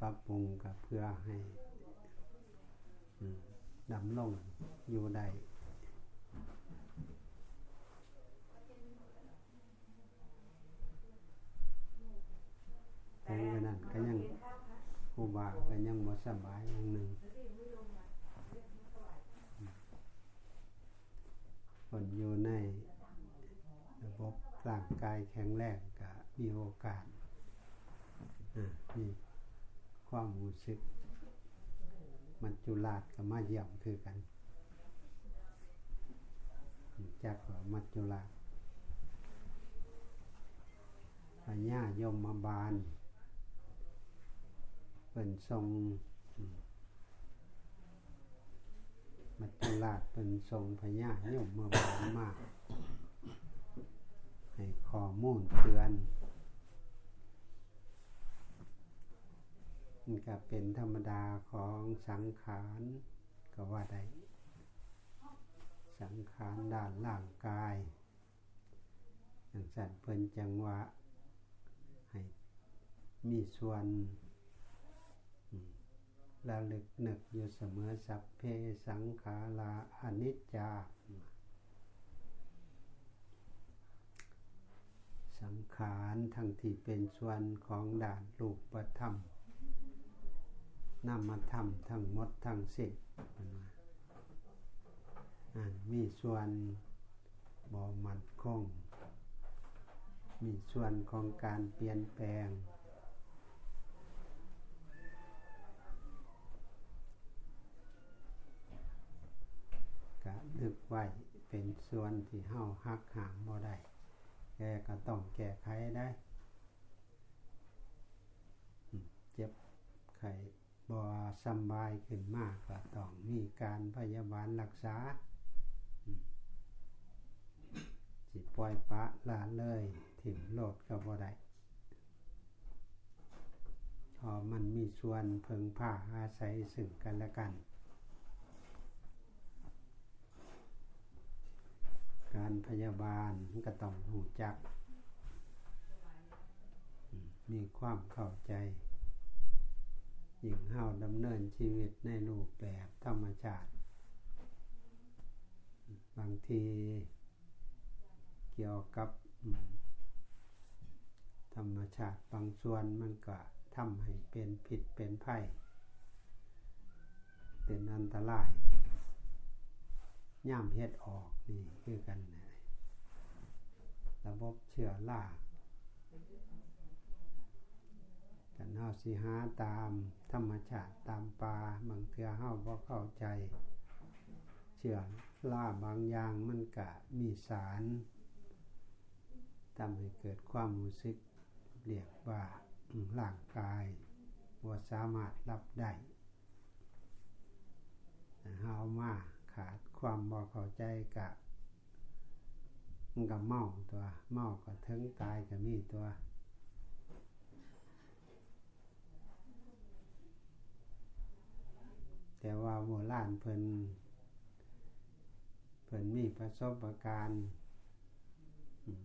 ปรับปรุงก็เพื่อให้ดำรงอยู่ได้แต่ก็นั้นก็ยังครูบาก็ยังบ่สบายอย่างหนึ่งคนอยู่ในระบบร่างกายแข็งแรงก็มีโอกาสมี ความรู้สึก มันจุลาดกับมาเยี่ยมคือกัน จากว่ามัจจุราชพญายมมาบาลเป็นทรงมมัจจุราชเป็นทรงพญายมมาบาลมาก ให้ข้อมูลเตือน มันก็เป็นธรรมดาของสังขารก็ว่าได้ สังขารด้านร่างกายอย่างสัตว์เพิ่นจังว่าให้มีส่วนระลึกนึกอยู่เสมอสัพเพสังขาราอนิจจา สังขารทั้งที่เป็นส่วนของด่านรูปธรรม นามธรรมทั้งหมดทั้งสิ้นเป็นว่ามีส่วนบ่มันคง มีส่วนของการเปลี่ยนแปลง กะนึกไว้เป็นส่วนที่เฮาหักหามบ่ได้ แกก็ต้องแก้ไขได้ เจ็บไข้ บ่สบายขึ้นมากก็ต้องมีการพยาบาลรักษาสิปล่อยปะละเลยถิ่มโลดก็บ่ได้พอมันมีส่วนเพิงผ้าอาศัยซึ่งกันและกัน การพยาบาลก็ต้องหูจัก มีความเข้าใจ ยิ่งเฮาดำเนินชีวิตในรูปแบบธรรมชาติ บางทีเกี่ยวกับธรรมชาติบางส่วนมันก็ทำให้เป็นผิดเป็นภัย เป็นอันตราย ย่ามเฮ็ดออกนี่คือกันนะระบบเชื้อรา กันเฮาสิหาตามธรรมชาติตามป่าบางเทือเฮาบ่เข้าใจ เชื้อราบางอย่างมันก็มีสารทำให้เกิดความรู้สึกเรียกว่าร่างกายบ่สามารถรับได้เฮามาขาดความบ่เข้าใจกะมันก็เมาตัว เมาก็ถึงตายก็มีตัว แต่ว่าโบราณเพิ่นเพิ่นมีประสบการณ์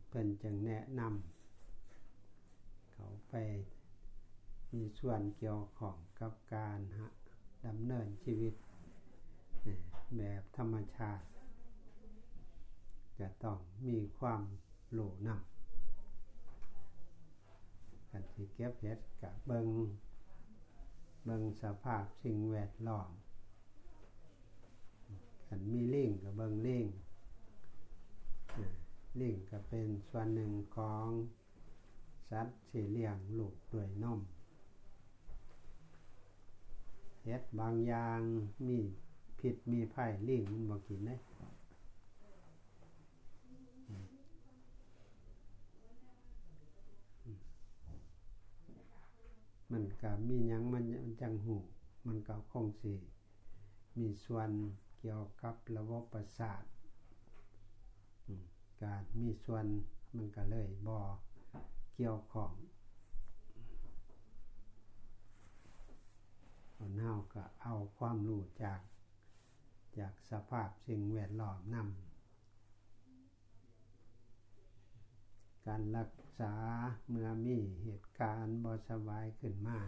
เพิ่นจึงแนะนำเขาไปมีส่วนเกี่ยวของกับการฮะดำเนินชีวิต แบบธรรมชาติ จะต้องมีความหลูนำกันสิเก็บเห็ดกับเบิงเบิงสภาพสิ่งแวดล้อม กันมีลิงกับเบิงลิงลิงก็เป็นส่วนหนึ่งของสัตว์สีเลี้ยงลูกด้วยนมเฮ็ดบางอย่างมีผิดมีไผ่ลิงมันบ่กินได้มันก็มีหยังมันจังหูมันก็คงสิมีส่วน เกี่ยวกับระบบประสาทการมีส่วนมันก็เลยบ่เกี่ยวของคนเฮาก็เอาความรู้จากจากสภาพสิ่งแวดล้อมนำการรักษาเมื่อมีเหตุการณ์บ่สบายขึ้นมา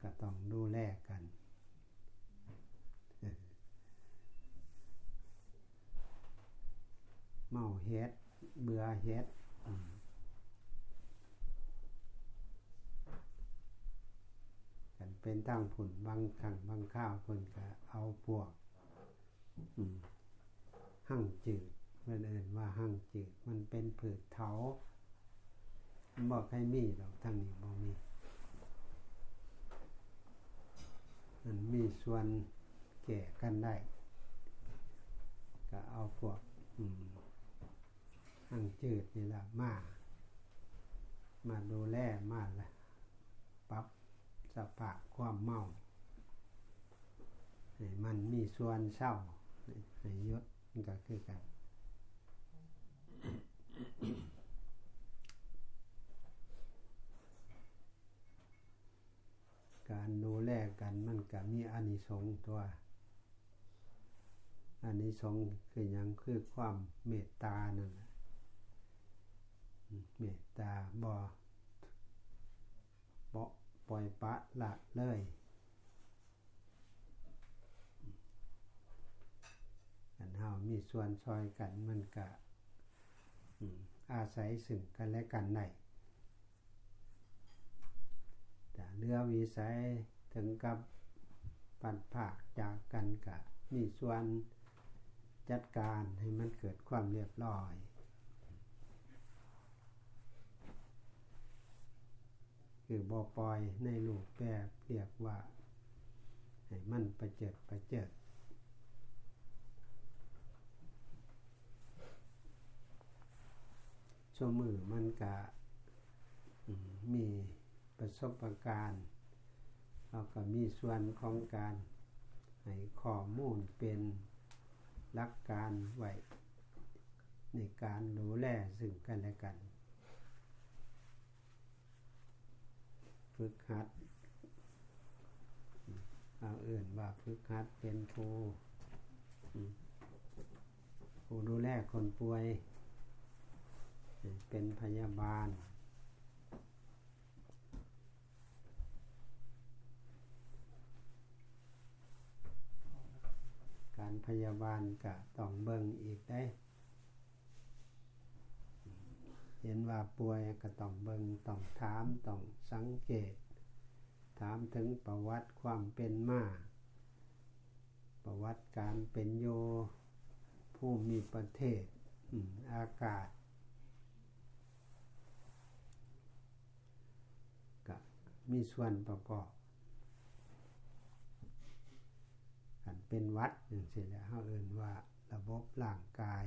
ก็ต้องดูแลกัน เมาเฮ็ดเบื่อเฮ็ดกันเป็นตั้งผุนบางขังบางข้าวคนก็เอาพวกหั่งจืดเพื่อนเอ่นว่าหั่งจืด มันเป็นผืดเถาบอกให้มีดอกทั้งนี้บอกมีมันมีส่วนแก่กันได้ ก็เอาพวก หั่งจืดนี่แหละมา มาดูแลมาละปรับสภาพความเมาให้มันมีส่วนเศร้าให้ยศก็คือกันการดูแลกันมันก็มีอานิสงส์ตัวอานิสงส์คือยังคือความเมตตานั่นแหละ เมตตาบ่บ่ปล่อยปะละเลยกันเฮามีส่วนซอยกันมันก็อาศัยซึ่งกันและกันได้แต่เรือวิสัยถึงกับปันผากจากกันกะมีส่วนจัดการให้มันเกิดความเรียบร้อย คือบ่ปล่อยในรูปแบบเรียกว่าให้มันประเจิดประเจิดชั่วมือมันก็มีประสบการณ์เราก็มีส่วนของการให้ข้อมูลเป็นหลักการไว้ในการดูแลซึ่งกันและกัน ฝึกหัดเอาอื่นว่าฝึกหัดเป็นครูผู้ดูแลคนป่วย เป็นพยาบาล การพยาบาลก็ต้องเบิ่งอีกได้ เห็นว่าป่วยก็ต้องเบิ่งต้องถามต้องสังเกต ถามถึงประวัติความเป็นมาประวัติการเป็นโยผู้มีประเทศอากาศก็มีส่วนประกอบกันเป็นวัดอย่างเสียแล้วเขาเอ่นว่าระบบร่างกาย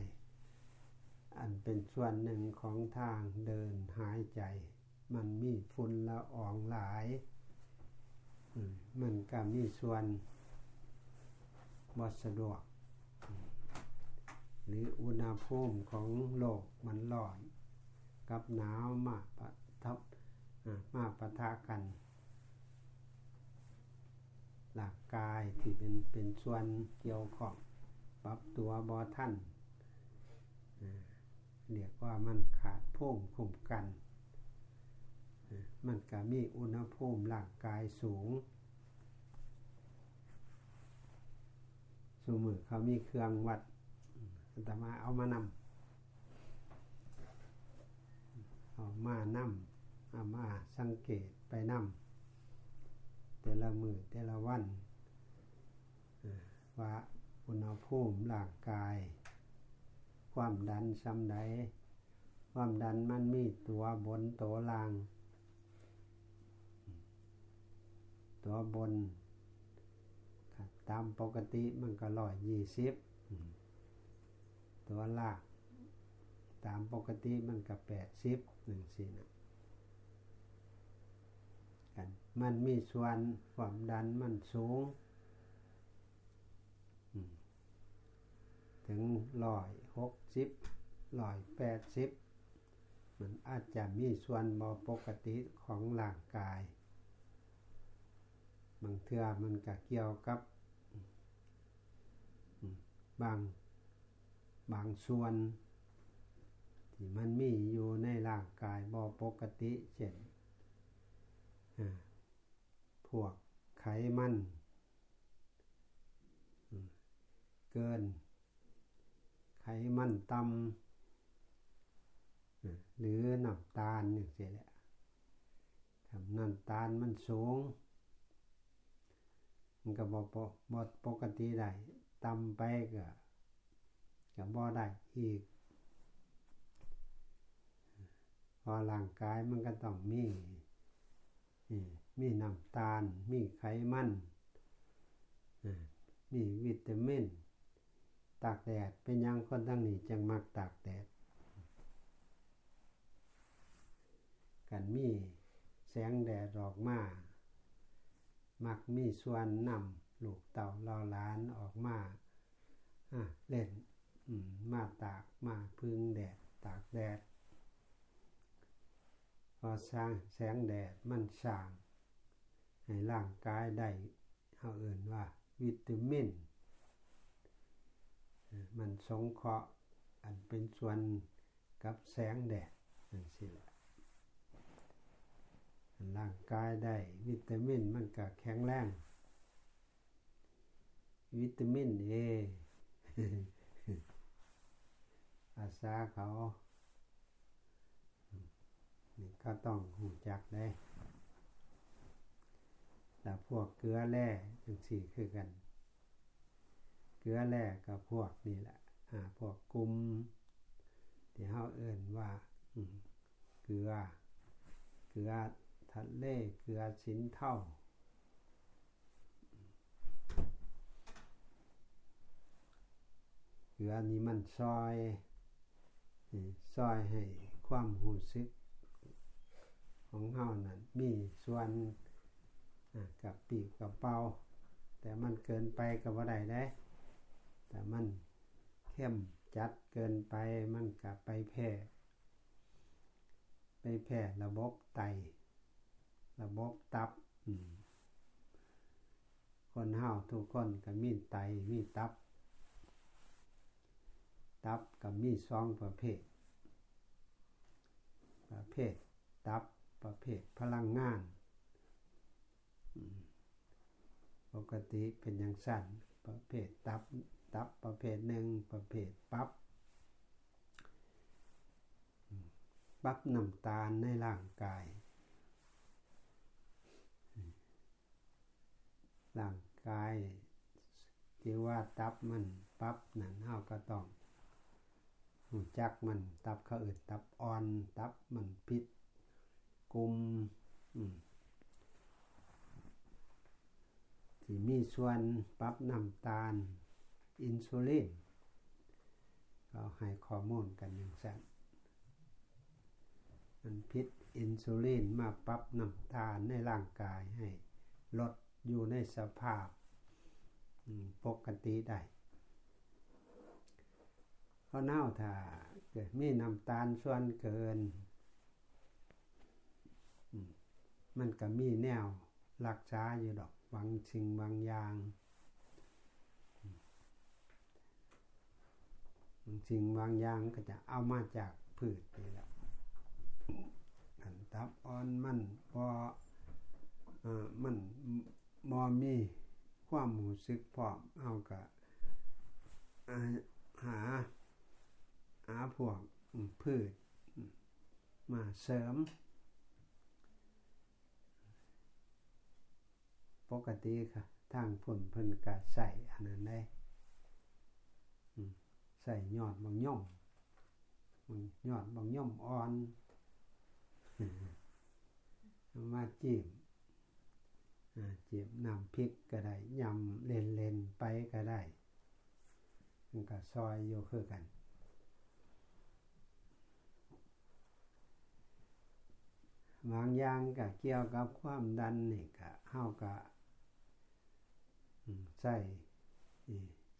อันเป็นส่วนหนึ่งของทางเดินหายใจ มันมีฝุ่นละอองหลาย มันก็มีส่วนบอสะดวก หรืออุณหภูมิของโลกมันร้อน กับหนาวมาปะทับมาปะทะกัน หลักกายที่เป็นเป็นส่วนเกี่ยวข้องปรับตัวบอท่าน เรียกว่ามันขาดพุ่มคุ้มกัน มันก็มีอุณหภูมิร่างกายสูง สมือเขามีเครื่องวัดแต่มาเอามานำเอามานำเอามาสังเกตไปนำแต่ละมือแต่ละวันว่าอุณหภูมิร่างกาย ความดันซ้ำใดความดันมันมีตัวบนตัวล่าง ตัวบน ตามปกติมันก็ร้อยยี่สิบตัวล่างตามปกติมันก็แปดสิบหนึ่งสี่นะกันมันมีส่วนความดันมันสูง ถึงร้อย หกสิบร้อยแปดสิบมันอาจจะมีส่วนบอปกติของร่างกาย บางเทื่อมันก็เกี่ยวกับบางบางส่วน ที่มันมีอยู่ในร่างกายบอปกติเช่นพวกไขมัน เกิน ไขมันต่ำหรือน้ำตาลนี่งเสิแหละทำน้ำตาลมันสูง มันก็บอบดปกติได้ต่ำไปก็ก็บ่ได้อีก พอร่างกายมันก็ต้องมีมีน้ำตาล มีไขมันมีวิตามิน ตากแดด เป็นยังคนทั้งนี้จังมักตากแดด กันมีแสงแดดออกมา มักมีส่วนนำลูกเต่าลอล้านออกมาเล่นมาตากมาพึ่งแดด ตากแดด พอสร้างแสงแดดมันสร้าง ให้ร่างกายได้เขาเอื่นว่า วิตามิน มันสงเคราะห์อันเป็นส่วนกับแสงแดดนั่นสิละร่างกายได้วิตามินมันก็แข็งแรงวิตามินเออาษาเขานี่ก็ต้องหูจักได้แต่พวกเกลือแร่จังสี่คือกัน เกลือแร่กับพวกนี่แหละอ่าพวกกลุ่มที่เขาเอื่นว่าเกลือ เกลือทะเลเกลือสินเท่าเกลือนี้มันซอยซอยให้ความหูซึกของเฮานั้นมีส่วนกับปีกกับเป่า แต่มันเกินไปกับว่าใดได้ แต่มันเข้มจัดเกินไปมันกลับไปแพร่ ไปแพร่ระบบไต ระบบตับคนเฮาทุกคนก็มีไตมีตับ ตับกับมีสองประเภท ประเภท ตับประเภทพลังงาน ปกติเป็นอย่างสั้นประเภทตับ ตับประเภทหนึ่งประเภทปับ๊บปั๊บน้ำตาลในร่างกาย ร่างกายที่ว่าตับมันปั๊บนั่นเฮาก็ต้องหูจักมันตับเขาอื่นตับอ่อน ตับมันพิษกุมอืมที่มีส่วนปรับน้ำตาล อินซูลินก็ให้ข้อมูลกันอย่างสั้นมันพิษอินซูลินมาปรับน้ำตาลในร่างกายให้ลดอยู่ในสภาพปกติได้เขาะเน่าถ้าเกิดมีน้ำตาลส่วนเกิน มันก็มีแนวรักษาอยู่ดอกบางสิ่งบางอย่างบาง สิ่งบางอย่างก็จะเอามาจากพืชนี่แหละอันทับอ่อนมันพอมันมอมีความหูสึกพร้อมเอากะหา หาพวกพืชมาเสริม ปกติค่ะ ทางผลเพิ่นก็ใส่อันนั้นได้ ใส่ยอดบางย่อมยอดบางย่อมอ่อนมาจีบจีบน้ำพริกก็ได้ยำเล่นไปก็ได้มันก็ซอยอยู่คือกัน บางอย่างก็เกี่ยวกับความดันนี่ก็เฮาก็ใส่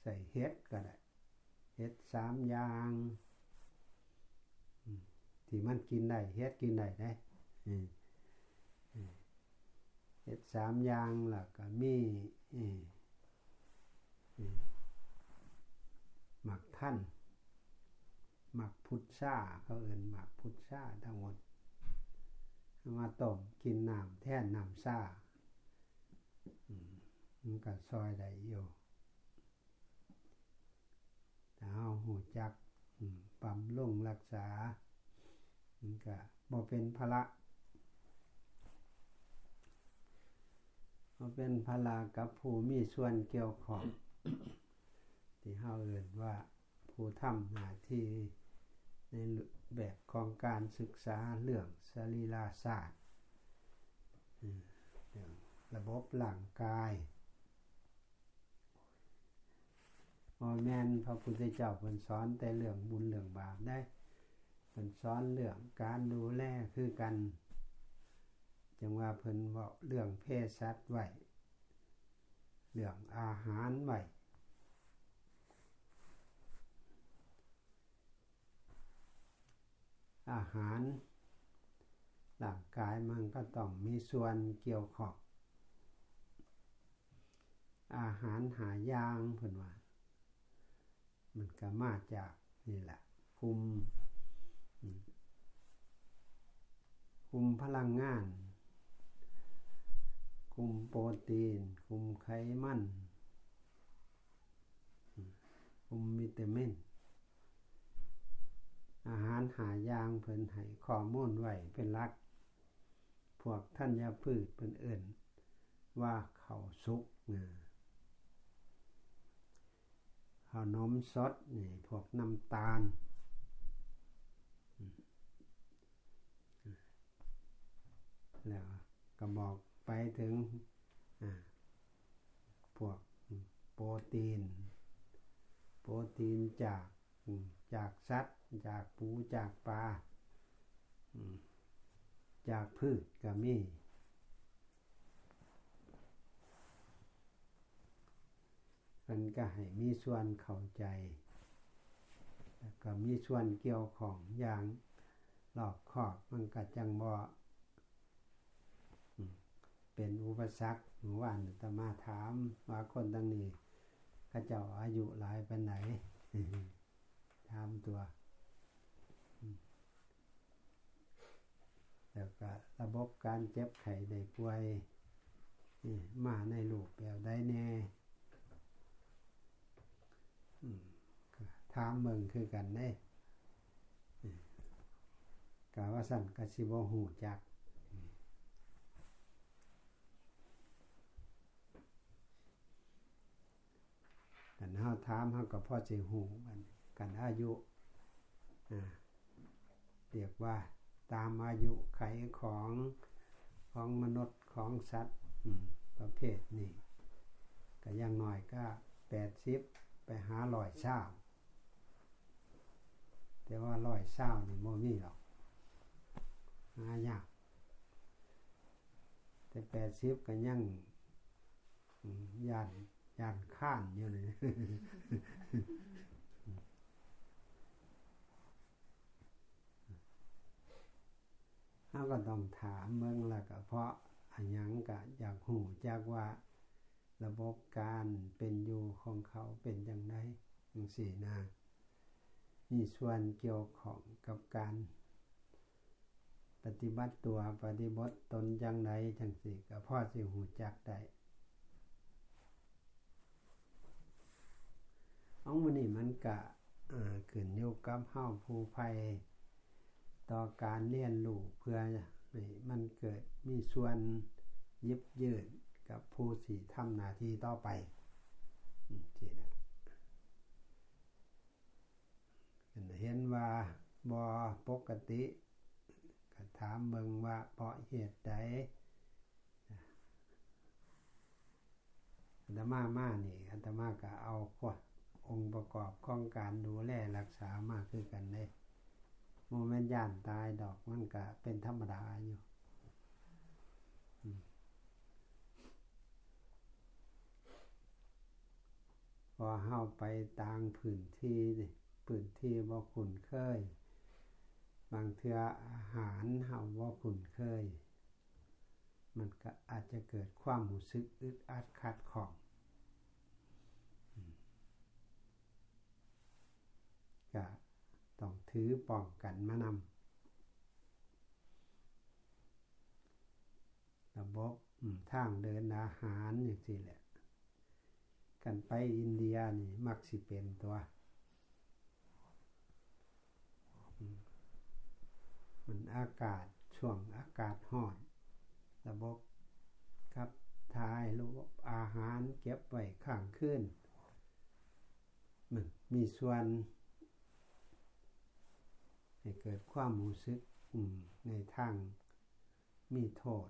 ใส่เฮ็ดก็ได้ เฮ็ดสามอย่างที่มันกินได้เฮ็ดกินได้ได้เฮ็ดสามอย่างล้วก็มีหมักท่านหมักพุทราเขาเอินหมักพุทราทั้งหมดมาต้มกินน้ำแท่นน้ำซ่ามันก็ซอยได้อยู่ เอาหูจักปั๊มลุ่งรักษามันก็บ่เป็นภาระบ่เป็นภาระกับผู้มีส่วนเกี่ยวข้อง ที่เฮาเอิ้นว่าผู้ทำหน้าที่ในแบบของการศึกษาเรื่องสรีราศาสตร์เรื่องระบบร่างกาย พอแม่นพระพุทธเจ้าเพิ่นสอนแต่เรื่องบุญเรื่องบาปได้เพิ่นสอนเรื่องการดูแลคือกันจังว่าเพิ่นเว้าเรื่องเพศสัตว์ไว้เรื่องอาหารไว้อาหารร่างกายมันก็ต้องมีส่วนเกี่ยวข้องอาหารหายางเพิ่นว่า มันก็มาจากนี่แหละคุมคุมพลังงาน คุมโปรตีน คุมไขมัน คุมวิตามิน อาหารหายางเพิ่นให้ข้อมูลไว้เป็นลัก พวกท่านยาพืชเพิ่นเอิ่น ว่าเขาสุกนะข้า วนมสดนี่พวกน้ำตาล แล้วก็บอกไปถึงพวกโปรตีน โปรตีนจากจากสัตว์ จากปูจากปลาจากพืชก็มีันก็ให้มีส่วนเข้าใจ แล้วก็มีส่วนเกี่ยวของอย่างรอบขอบมันก็จังบ่เป็นอุปสรรคหรือว่าตมาถามว่าคนตั้งนี้ก็เจ้าอายุหลายปานไหนถามตัว แล้วก็ระบบการเจ็บไข้ได้ป่วยมาในลูกแบบได้แน่ ถามเมืองคือกันได้กาว่าสั่นกะสิบหูจักกันเฮาถามเฮาก็พอสิหูมันกันอายุเรียกว่าตามอายุไขของของมนุษย์ของสัตว์ประเภทนี้ก็ยังหน่อยก็แปดสิบ ไปหาลอยเช้าแต่ว่าลอยเช้านี่โมมีหรอกหายากแต่แปดสิบก็ยังยานยานข้านอยู่เลยเราก็ต้องถามเมืองล้วก็เพราะอันยังก็อยากหูจากว่า ระบบการเป็นอยู่ของเขาเป็นอย่างไรจังสี่นามีส่วนเกี่ยวของกับการปฏิบัติตัวปฏิบัติตนจังไรจังสี่ก็พ่อสิหูจักได้เอามันนี่มันกะขึ้นอยู่กับเฮาผู้ภัยต่อการเรียนรู้เพื่อมันเกิดมีส่วนยิบยืด กับผู้สี่ทำหน้าที่ต่อไปจีนะเห็นว่าบอปกติก็ถามเบิงว่าเพราะเหตุใดอัตมามานี่อัตมาก็เอาขวดองค์ประกอบของการดูแลรักษามากคือกันเลยโมเมนต์ย่านตายดอกมันก็เป็นธรรมดาอยู่ อเฮาไปต่างพื้นที่พื้นที่บ่คุ้นเคย บางเทืออาหารเฮาบ่คุ้นเคย มันก็อาจจะเกิดความรู้สึกอึดอัดขัดข้องก็ต้องถือป้องกันมานำระบบทางเดินอาหารอย่างนี้แหละ กันไปอินเดียนี่ มักสิเป็นตัวมันอากาศช่วงอากาศห้อนระบบครับทายระบบอาหารเก็บไว้ข้างขึ้นมันมีส่วน ให้เกิดความรู้สึกในทางมีโทษ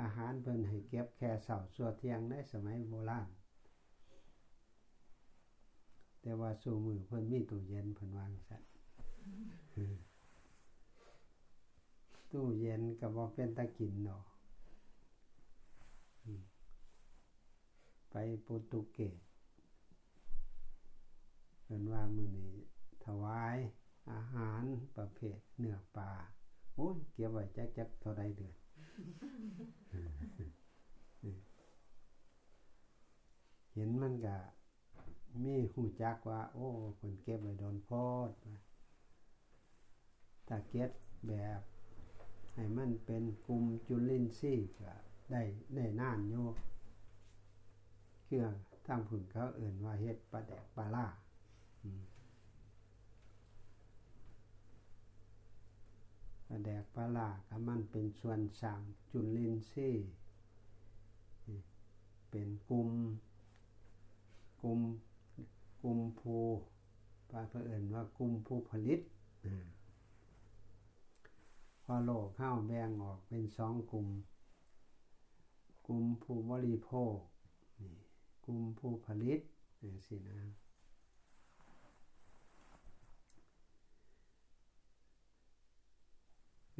อาหารเพิ่นให้เก็บแค่เสาสัวเทียงในสมัยโบราณ แต่ว่าสู่มือเพิ่นมีตู้เย็นเพิ่นวางสัตตู้เย็นก็บ่เป็นตะกินเนาะไปโปรตุเกสเพิ่นว่ามือนี้ถวายอาหารประเภทเนื้อปลาโอ้ยเก็บไว้จักจักเท่าใดเดือน เห็นมันก็มีหูจักว่า โอ้คนเก็บไว้โดนโพดถ้าเก็บแบบ ให้มันเป็นกลุ่มจุลินทรีย์ก็ได้ได้นานโยเครื่องทางผุ่นเขาเอื่นว่าเฮ็ดปลาแดกปลาล่าปล แดกปลาล่าก็มันเป็นส่วนสั่งจุลินทรีย์เป็นกลุ่มกลุ่มกลุ่มผู้ปลาเพื่อนว่ากลุ่มผู้ผลิตพอโลกข้าวแบ่งออกเป็นสองกลุ่ม กลุ่มผู้บริโภคกลุ่มผู้ผลิตสินะ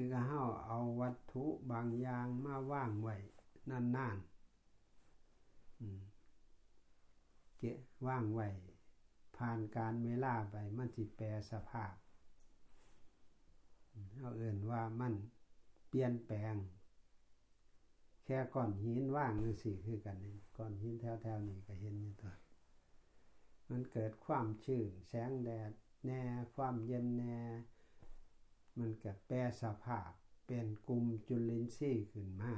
คือเฮาเอาวัตถุบางอย่างมาว่างไว้นานๆเกะว่างไว้ผ่านการเวลาไปมันจิแปรสภาพเอาเอื่นว่ามันเปลี่ยนแปลง แค่ก้อนหินว่างนี่สิคือกันนี่ก้อนหินแถวๆนี้ก็เห็นอยู่ตัวมันเกิดความชื้นแสงแดดแน่ความเย็นแน่ มันก็แปรสภาพ เป็นกลุ่มจุลินทรีย์ขึ้นมา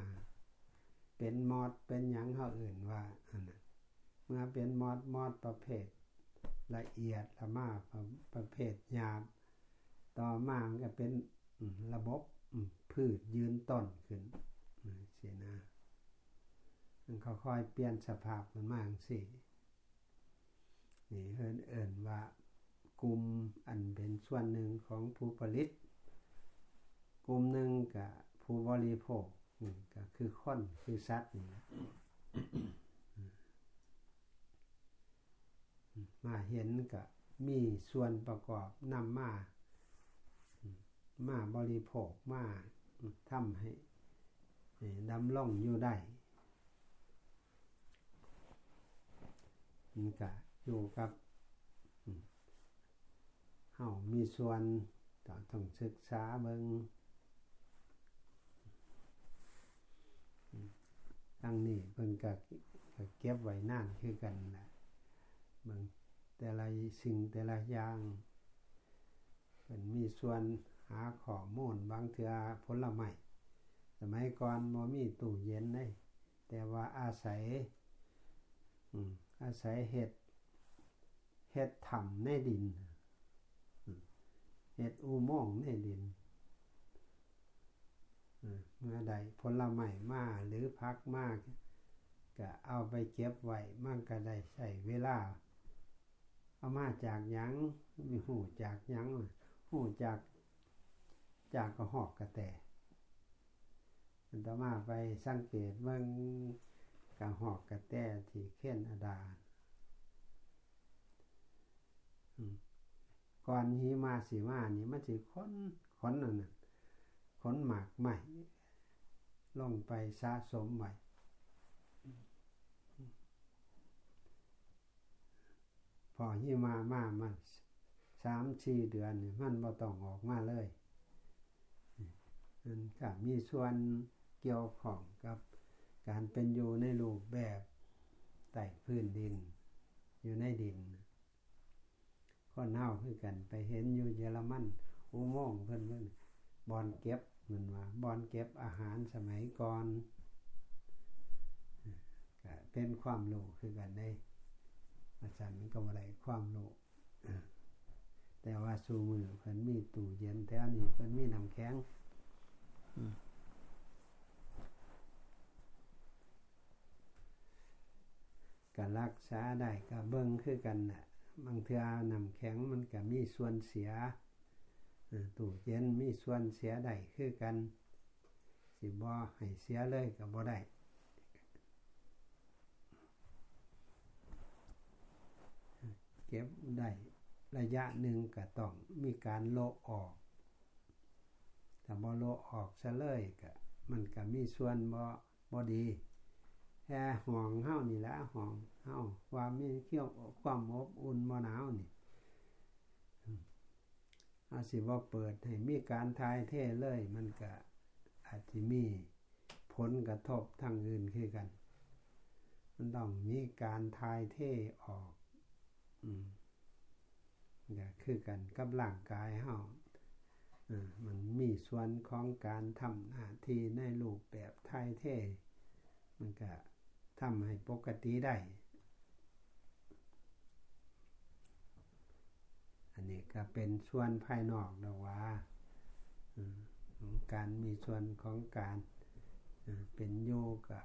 เป็นมอดเป็นหยังเขาอื่นว่าอันนั้นเมื่อเป็นมอดมอดประเภท ละเอียดละมาประเภทหยาบ ต่อมามันก็เป็นระบบพืชยืนต้นขึ้นเสียนะมันค่อยๆเปลี่ยนสภาพมันมากสินี่เอินเอินว่ากลุ่มอันเป็นส่วนหนึ่งของผู้ผลิต กลุ่มหนึ่งกับผู้บริโภคก็คือคนคือสัตว์นี่นะมาเห็นก็มีส่วนประกอบนำมามาบริโภคมาทำให้ดำล่องอยู่ได้มันก็อยู่กับเฮามีส่วนต้องศึกษาเบิง ทั้งนี้เพิ่นก็เก็บไว้นานคือกันนะเบิ่งแต่ละสิ่งแต่ละอย่างเพิ่นมีส่วนหาข้อมูลบางเทือผลไม้สมัยก่อนบ่มีตู้เย็นได้แต่ว่าอาศัยอาศัยเห็ดเห็ดถ้ำในดินเห็ดอุโมงค์ในดิน เมื่อใดผลไม้มาหรือพักมากก็เอาไปเก็บไว้มันก็ได้ใช้เวลา เอามาจากยังมีหูจากยังหูจากจากกระหอกกระแตมันต่อมาไปสังเกตเบิ่งกระหอกกระแตที่เข่นอดาก่อนหิมาสีมานี่มันสิค้นค้นนั่นน่ะค้นหมากใหม่ ลงไปสะสมใหม่ พอหิมามามันสามสี่เดือนมันบ่ต้องออกมาเลยมันก็มีส่วนเกี่ยวของกับการเป็นอยู่ในรูปแบบใต้พื้นดิน อยู่ในดินคนเฮาคือกันไปเห็นอยู่เยอรมันอุโมงค์เพิ่นเพิ่นบอนเก็บ มือนว่าบอนเก็บอาหารสมัยก่อนก็เป็นความรู้คือกันได้อาจารย์มันก็บ่ได้ความรู้แต่ว่าสูมือเพิ่นมีตู้เย็นแต่อันนี้เพิ่นมีน้ำแข็งก็รักษาได้ก็เบิ่งคือกันน่ะบางเทื่อน้ำแข็งมันก็มีส่วนเสีย ตู้เย็นมีส่วนเสียได้คือกัน สิบ่ให้เสียเลยก็บ่ได้เก็บได้ระยะหนึ่งก็ต้องมีการโลออกถ้าบ่โลออกซะเลยก็มันก็มีส่วนบ่บ่ดีแค่ห่วงเฮานี่แหละห่วงเฮาว่ามีเกี่ยวความอบอุ่นบ่หนาวนี่ อาสิบ่เปิดให้มีการทายเท่เลย มันก็อาจสิมีผลกระทบทางอื่นคือกัน มันต้องมีการทายเท่ออก อืมก็คือกันกับร่างกายเฮามันมีส่วนของการทำหน้าที่ในรูปแบบทายเท่ มันก็ทำให้ปกติได้ อั นนี้ก็เป็นส่วนภายนอกนะว่าการมีส่วนของการเป็นโยกะ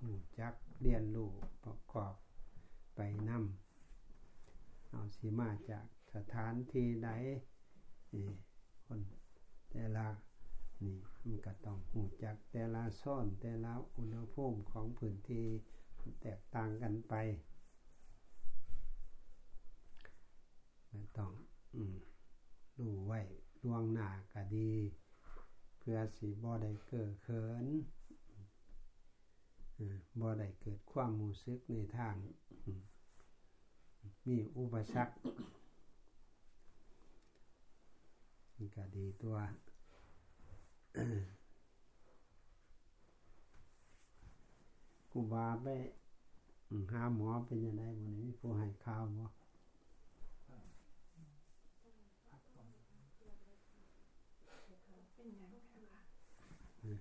หูจักเรียนรู้ประกอบไปนำเอาสีมาจากสถานที่ใดคนแต่ละนี่มันก็ต้องหูจักแต่ละซ่อนแต่ละอุณหภูมิของพื้นที่แตกต่างกันไป มันต้องรู้ไว้ล่วงหน้าก็ดี เพื่อสีบ่ได้เกิดเขินบ่ได้เกิดความมูซึกในทาง มีอุปสรรคมันก็ดีตัวกูบาไปหาหมอเป็นยังไงวันนี้ผู้ให้ข้าวบ่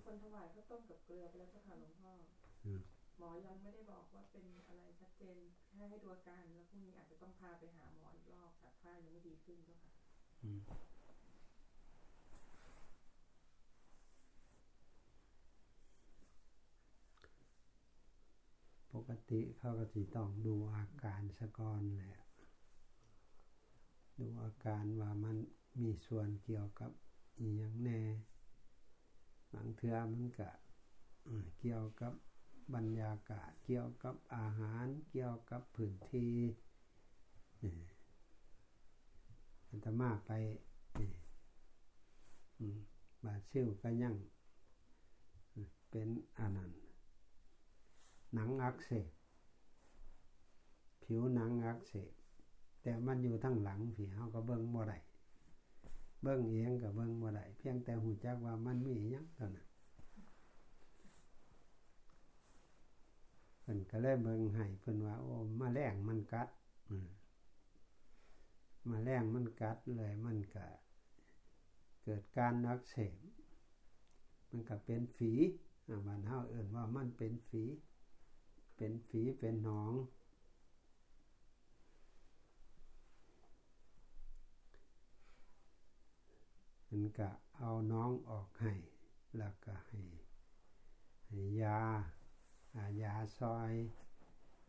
คนถวายข้าวต้มกับเกลือไปแล้วเจ้าค่ะหลวงพ่อหมอยังไม่ได้บอกว่าเป็นอะไรชัดเจนแค่ให้ดูอาการแล้วพรุ่งนี้อาจจะต้องพาไปหาหมออีกรอบค่ะถ้ายังไม่ดีขึ้นเจ้าค่ะปกติเขาก็สิต้องดูอาการสะก่อนแหละ ดูอาการว่ามันมีส่วนเกี่ยวกับอีหยังแน่ บางเทือมันก็เกี่ยวกับบรรยากาศ เกี่ยวกับอาหาร เกี่ยวกับพื้นที่อันตมาไปบาซิลก็ยังเป็นอันนั้นหนังอักเสบผิวหนังอักเสบแต่มันอยู่ทั้งหลังผีเฮาก็เบิ่งบ่ได้ เบิ่งเองก็เบิ่งบ่ได้เพียงแต่หูจักว่ามันมีหยังเท่านั้นเพิ่นก็เลยเบิ่งให้เพิ่นว่า โอ้มาแรงมันกัดมาแรงมันกัดเลยมันก็เกิดการอักเสบมันก็เป็นฝีบ้านเฮาเอิ้นว่ามันเป็นฝี เป็นฝีเป็นหนอง มันก็เอาน้องออกให้ แล้วก็ให้ให้ยายาซอย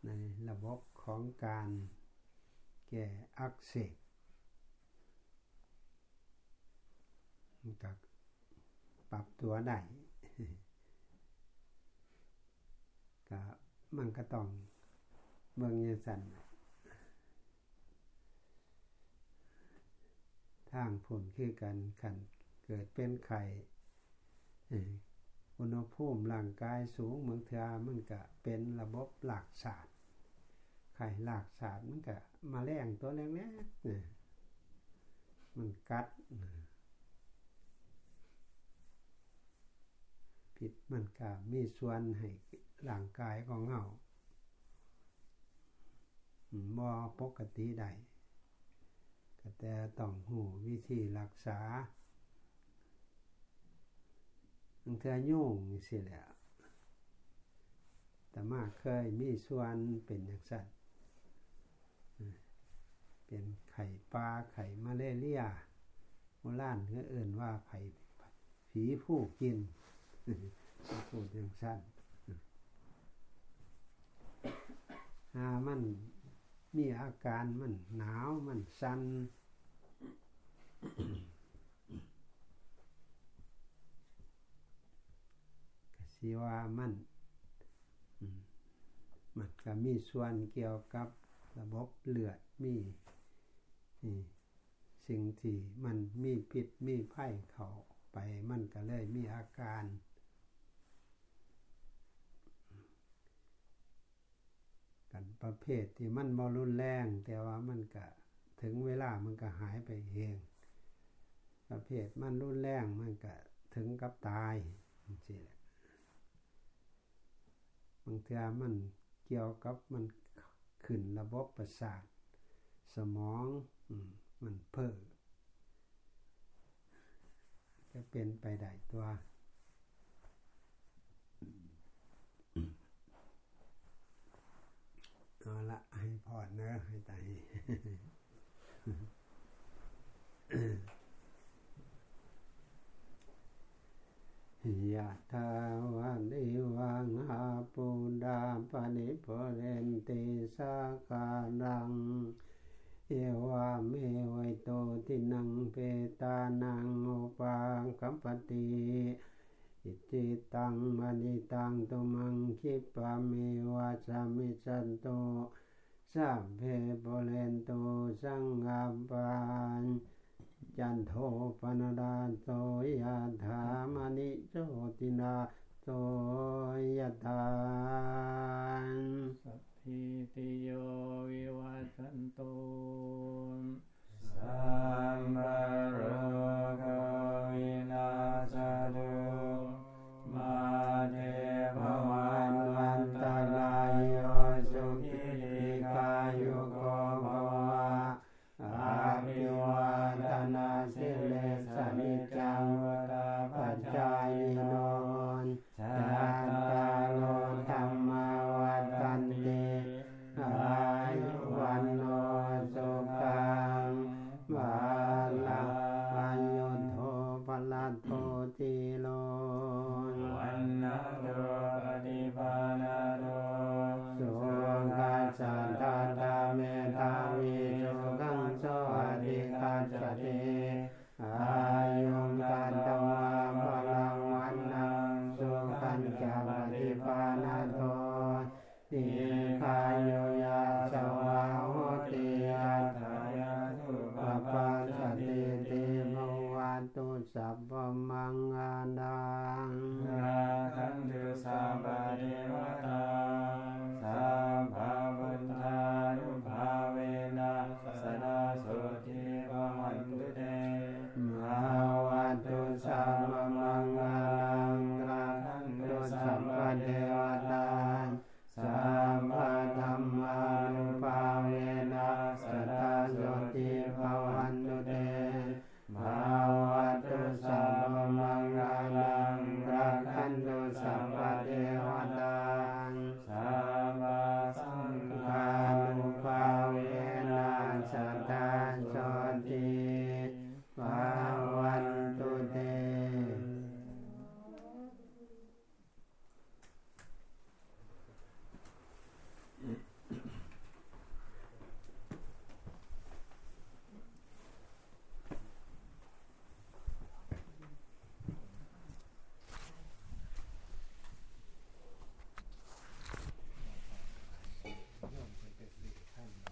ในระบบของการแก้อักเสบมันก็ปรับตัวได้ก็มันก็ต้องเมืองยังสั่น ทางผลคือกันขันเกิดเป็นไข่อุณหภูมิร่างกายสูงเมืองเทามันก็เป็นระบบหลักศาสตร์ไข่หลักศาสตร์มันก็มาแรงตัวแรงๆมันกัดผิดมันก็มีส่วนให้ร่างกายของเฮาบ่ปกติได้ แต่ต้องหูวิธีรักษาอังเทือยุ่งสิแหละแต่มาเคยมีส่วนเป็นอย่างสัตว์เป็นไข่ปลาไข่มาเลเรียโบราณก็เอื่นว่าไผ่ผีผู้กินพูดอย่างสั้นหามัน มีอาการมันหนาวมันสั่นก็สิว่ามัน มันก็มีส่วนเกี่ยวกับระบบเลือดมีสิ่งที่มันมีพิษมีไผ่เขาไปมันก็เลยมีอาการ กันประเภทที่มันบอรุนแรง แต่ว่ามันก็ถึงเวลามันก็หายไปเอง ประเภทมันรุนแรงมันก็ถึงกับตายสิแหละบางทีมันเกี่ยวกับมันขึ้นระบบประสาท สมองมันเพิ่มจะเป็นไปได้ตัว เอาละให้พอดเนอะให้ตายยะทาวานิวังหาปูดาปนิโพเรนติสาการังเอวาเมวัยโตทินังเปตานังโอปังกัมปติ อิจิตังมณิตังตุมังคิปะเมวะสามิจันโตสัพเพโปเรนโตสังฆปานจันโทปนดาโตยะถามณิโชตินาโตยะถานสัพพิติโยวิวัชันโต